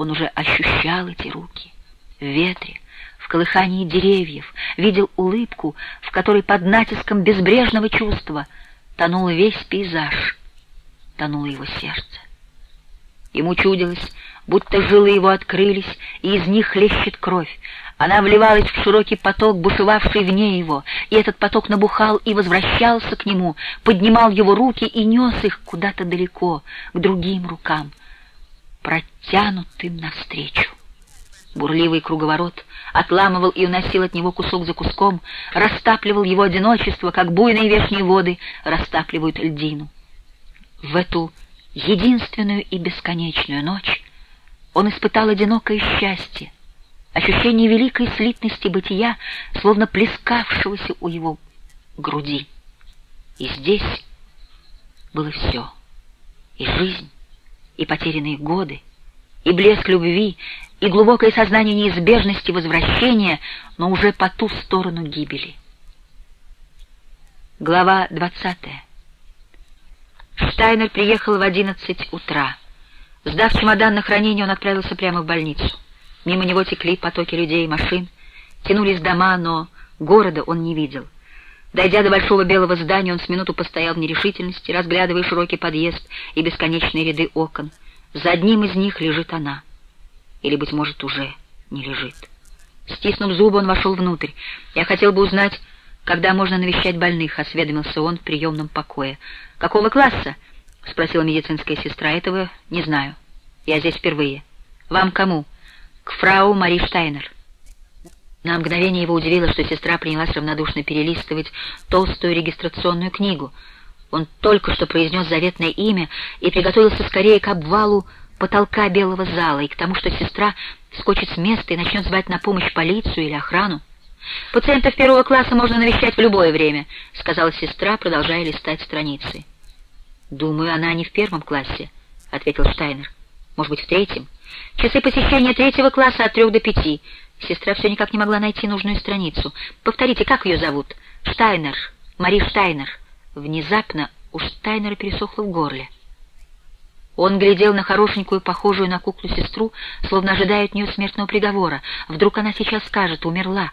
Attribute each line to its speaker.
Speaker 1: Он уже ощущал эти руки в ветре, в колыхании деревьев, видел улыбку, в которой под натиском безбрежного чувства тонул весь пейзаж, тонуло его сердце. Ему чудилось, будто жилы его открылись, и из них хлещет кровь. Она вливалась в широкий поток, бушевавший вне его, и этот поток набухал и возвращался к нему, поднимал его руки и нес их куда-то далеко, к другим рукам, протянутым навстречу. Бурливый круговорот отламывал и уносил от него кусок за куском, растапливал его одиночество, как буйные вешние воды растапливают льдину. В эту единственную и бесконечную ночь он испытал одинокое счастье, ощущение великой слитности бытия, словно плескавшегося у его груди. И здесь было все — и жизнь, и потерянные годы, и блеск любви, и глубокое сознание неизбежности возвращения, но уже по ту сторону гибели. Глава двадцатая. Штайнер приехал в одиннадцать утра. Сдав чемодан на хранение, он отправился прямо в больницу. Мимо него текли потоки людей и машин, тянулись дома, но города он не видел. Дойдя до большого белого здания, он с минуту постоял в нерешительности, разглядывая широкий подъезд и бесконечные ряды окон. За одним из них лежит она. Или, быть может, уже не лежит. Стиснув зубы, он вошел внутрь. «Я хотел бы узнать, когда можно навещать больных», — осведомился он в приемном покое. «Какого класса?» — спросила медицинская сестра. «Этого не знаю. Я здесь впервые. Вам кому?» «К фрау Мари Штайнер». На мгновение его удивило, что сестра принялась равнодушно перелистывать толстую регистрационную книгу. Он только что произнес заветное имя и приготовился скорее к обвалу потолка белого зала и к тому, что сестра скочит с места и начнет звать на помощь полицию или охрану. «Пациентов первого класса можно навещать в любое время», — сказала сестра, продолжая листать страницы. «Думаю, она не в первом классе», — ответил Штайнер. «Может быть, в третьем? Часы посещения третьего класса от трех до пяти». Сестра все никак не могла найти нужную страницу. «Повторите, как ее зовут?» «Штайнер. Мари Штайнер». Внезапно у Штайнера пересохло в горле. Он глядел на хорошенькую, похожую на куклу сестру, словно ожидая от нее смертного приговора. Вдруг она сейчас скажет «умерла».